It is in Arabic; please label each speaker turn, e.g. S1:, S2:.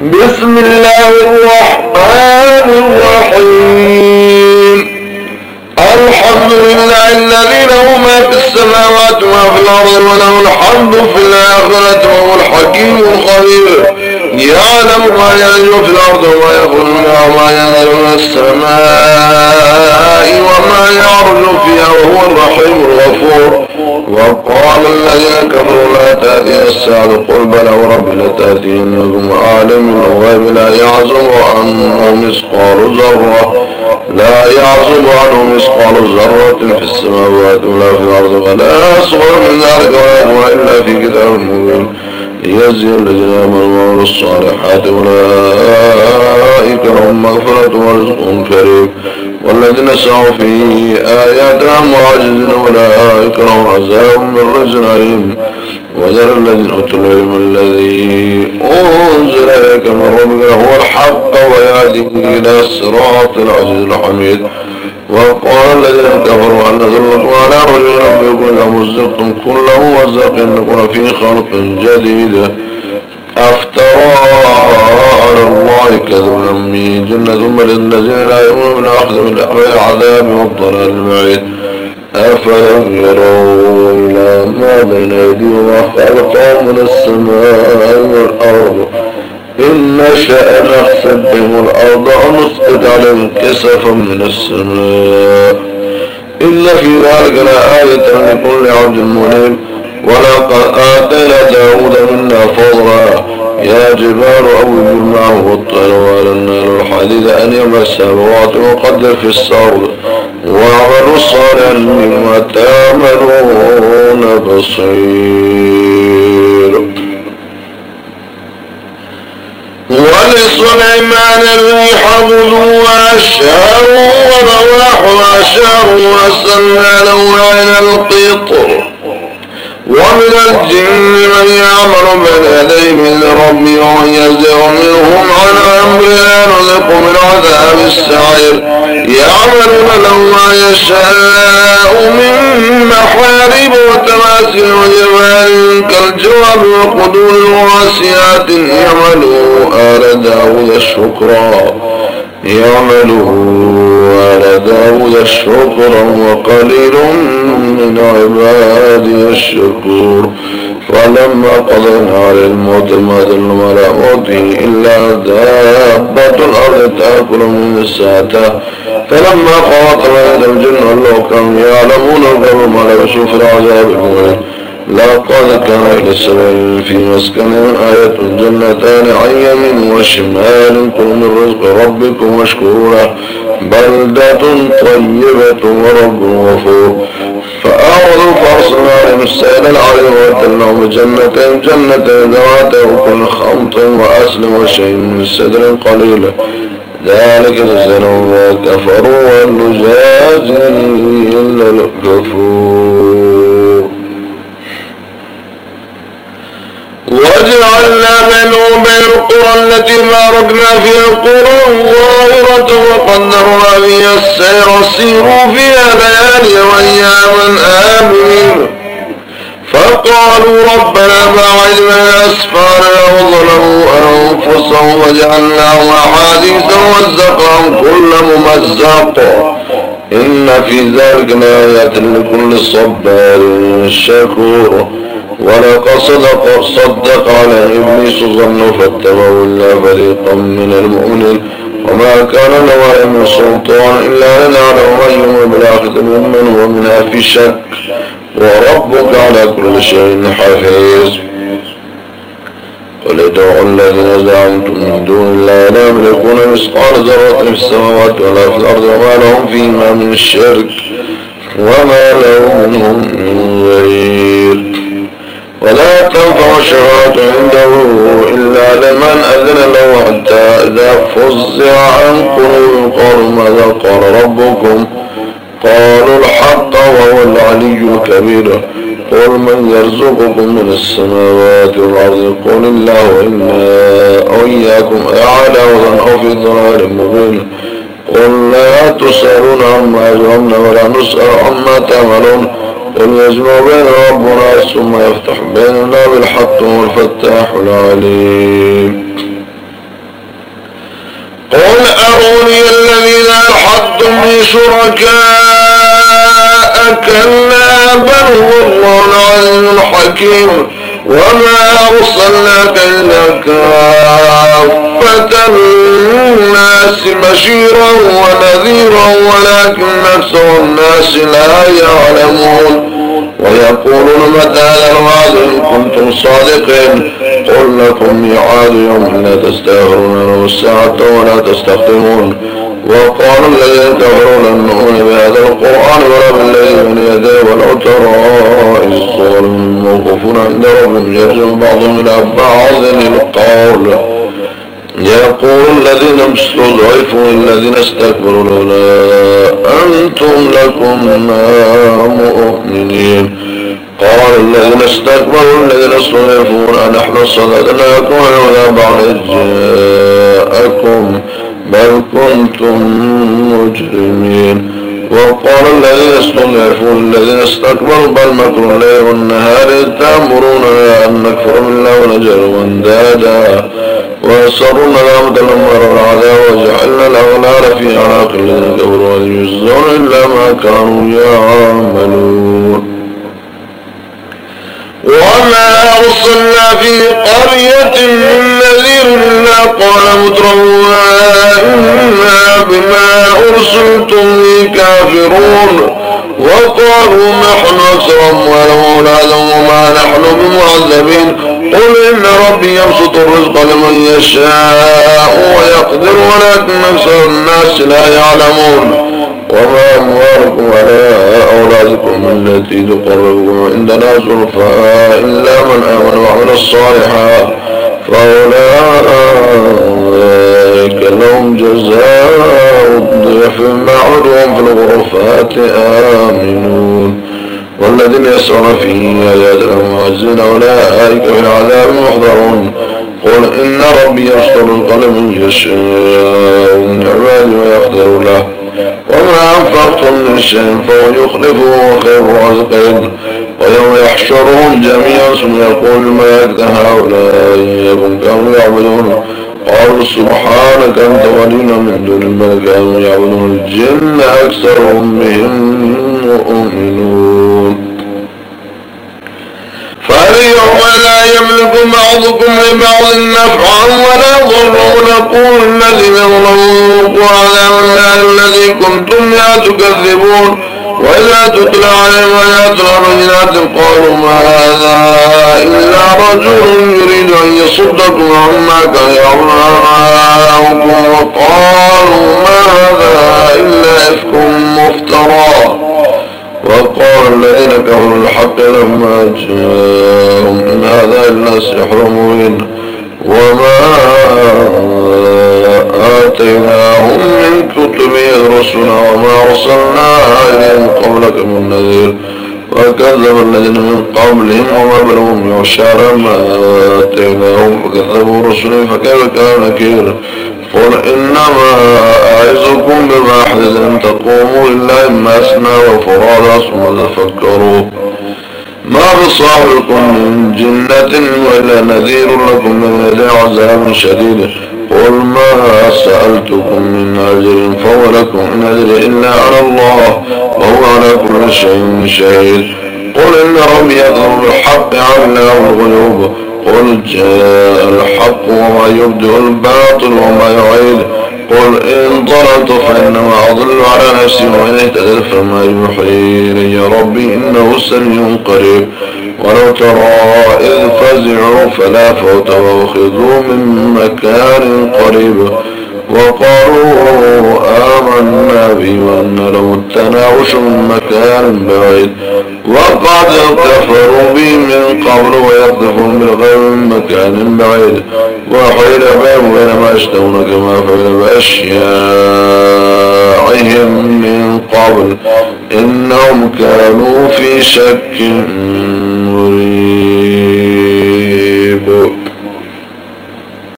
S1: بسم الله الرحمن الرحيم. الحمد لله الذي له ما في السماوات وما في الأرض وله الحمد في الآخرة وهو الحكيم الخبير. يعلم ما يلج في الأرض وما منها وما ينزل من السماء وما يعرج فيها وهو الرحيم الغفور. وقال الذين كفروا لا تأتي الساعة قل بلى ورب لتأتينكم عالم الغيب لا يعزم عنه مثقال ذرة. لا يعزم عنه مثقال ذرة في السماوات ولا في الأرض ولا أصغر من ذلك ولا إلا في كتاب مبين. ليجزي الذين آمنوا وعملوا الصالحات أولئك لهم مغفرة ورزق كريم. والذين سعوا في آياتنا معجزين أولئك لهم عذاب من رجل أليم. وذر الذين أوتوا العلم الذي أنزل إليك من ربك هو الحق ويهدي إلى الصراط العزيز الحميد. وقال الذين كفروا أن نزلكم على رجل ربكم لمزقتم كله وزق إنكم في خلق جديد. أفترى على الله كذبا من جنة ثم للذين لا يؤمنون بالآخرة من العذاب والضلال البعيد أفلم يروا إلى ما بين أيديهم وخلقهم من السماء والأرض؟ إن نشأ نخسف بهم الأرض أو نسقط عليهم كسفا من السماء. إن في ذلك لآية لكل عبد منيب. ولقد آتينا داود منا فضلا. يا جبال أوي معه والطير وألنا الحديد أن يمس السماوات وقدر في السرد واعملوا صالحا مما تعملون بصير. ولسليمان الريح غدوها الشهر ورواحها شهر له عين القطر. ومن الجن من يعمل بين يديه من ربي يزغ منهم عن امرنا نذق من عذاب السعير. يعملون له ما يشاء من محارب وتماثيل وجمال كالجواب وقدور الواسعات يعملوا آل داود الشكرا يعملوا آل داود شكرا وقليل من عبادي الشكور فلما قضينا على الموت ما دل على موته إلا دابة الأرض تأكل من الساعة فلما خاطر يد الجن لو كانوا يعلمون الغرب ما لبسوا في العذاب المهين لقد كان للسبب في مسكن آية جنتان عن يمين وشمال كل من رزق ربكم له بلدة طيبة ورب غفور. فأعرضوا فأرسلنا عليهم السيل العظيم وبدلناهم بجنتين جنتين ذواتي وكل خمط وأسل وشيء من سدر قليل. ذلك جزاهم كفروا والنجازي إلا الكفور بينهم وبين القرى التي باركنا فيها القرى ظاهرة وقدرنا فيها السير. سيروا فيها ليالي وأياما آمنين. فقالوا ربنا باعد بين أسفارنا وظلموا أنفسهم وجعلناهم أحاديث ومزقهم كل ممزق. إن في ذلك لآيات لكل صبار شكور. ولقد صدق صدق على إبليس ظن فاتبعوا إلا فريقا من المؤمنين. وما كان له من سلطان إلا لنعلم من يؤمن ممن هو منها في شك وربك على كل شيء حفيظ. قل ادعوا الذين زعمتم من دون الله لا يملكون مثقال ذرة في السماوات ولا في الأرض وما لهم فيما من شرك وما له منهم من غير. ولا تنفع الشفاعة عنده إلا لمن أذن له حتى إذا فزع عن قلوب قالوا ماذا قال ربكم قالوا الحق وهو العلي الكبير. قل من يرزقكم من السماوات والأرض؟ قل الله وإنا وإياكم أعلى أو في ضلال مبين. قل لا تسألون عما يجرمنا ولا نسأل عما تعملون. إن يجمع بين ربنا ثم يفتح بيننا بالحق والفتاح العليم. قل أروني الذين ألحقتم في شركاء كلا بل هو الله العليم الحكيم وما أرسلناك إلا كافة الناس بشيرا ونذيرا ولكن أكثر الناس لا يعلمون. ويقولون متى الوعد إن كنتم صادقين. قل لكم ميعاد يوم لا تستغفرون الساعة ولا تستقدمون وقال الذين كفروا لن نؤمن بهذا القرآن ولا بالذي من يديه ولو ترى إذ موقوفون عند ربهم يرجع بعضهم إلى بعض القول. يقول الذين استضعفوا الذين استكبروا لولا أنتم لكم ما مؤمنين. قال الذين استكبروا الذين استضعفوا نحن صددناكم ولولا بعد جاءكم. بل كنتم مجرمين. وقال الذين استضعفوا الذين استكبروا بل مكر الليل والنهار تأمروننا أن نكفر بالله ونجعل واندادا ويسرون الأمد لما رأوا العذاب وجعلنا الأغلال في أعناق الذين كفروا ولا يجزون إلا ما كانوا يعملون وما أرسلنا في قرية من نذير إلا قال مترفوها إنا بما أرسلتم كافرون وقالوا نحن أكثر أموالا وأولادا وما نحن بمعذبين. قل إن ربي يبسط الرزق لمن يشاء ويقدر ولكن أكثر الناس لا يعلمون. وما أموالكم ولا أولادكم التي تقربكم عندنا زلفى إلا من آمن وعمل الصالحات. فأولئك لهم جزاء الضعف معهم في الغرفات. آمنون. والذين يسعون في آياتنا معزين أولئك في العذاب محضرون. قل إن ربي يسطر القلم من يشاء من عباده ويقدر له. أنفقتم من شيء وخير الرازقين ويوم يحشرهم جميعا ثم يقول الملائكة هؤلاء إياكم كانوا يعبدون؟ قالوا سبحانك أنت ولينا من دون الملك كانوا يعبدون الجن أكثرهم بهم يملك بعضكم لبعض نفعا ولا ضرا نقول الذين ظلموا عذاب النار الذي كنتم لا تكذبون. وإذا تتلى عليهم آياتنا بينات قالوا ما هذا إلا رجل يريد أن يصدكم عما كان يعملكم وقالوا ما هذا إلا إفك مفترى. وقال الذين كفروا الحق لما جاءهم إن هذا إلا سحر مبين. وما آتيناهم من كتب يدرسنا وما أرسلنا إليهم قبلك من نذير. وكذب الذين من قبلهم وما بلغهم يعشار ما آتيناهم فكذبوا رسلهم فكيف كان نكير؟ قل إنما أعزكم بواحد أن تقوموا لله مثنى وفرادا ثم تفكروا. ما بصاحبكم من جنة وإلا نذير لكم من يدي عذاب شديد. قل ما سألتكم من أجر فهو لكم إن أجر إلا على الله وهو على كل شيء شهيد. قل إن ربي يقرب الحق على الغيوب. قل جاء الحق وما يبدئ الباطل وما يعيد. قل إن ضللت فإنما أضل على نفسي وإن اهتدت فما يحيي يا ربي إنه سميع قريب. ولو ترى إذ فزعوا فلا فوت وأخذوا من مكان قريب. وقالوا آمنا به وأن التناوش من مكان بعيد. وقد كفروا به من قبل ويقذفون بالغيب من مكان بعيد. وحيل بهم بين ما يشتهون كما فعل بأشياعهم من قبل. إنهم كانوا في شك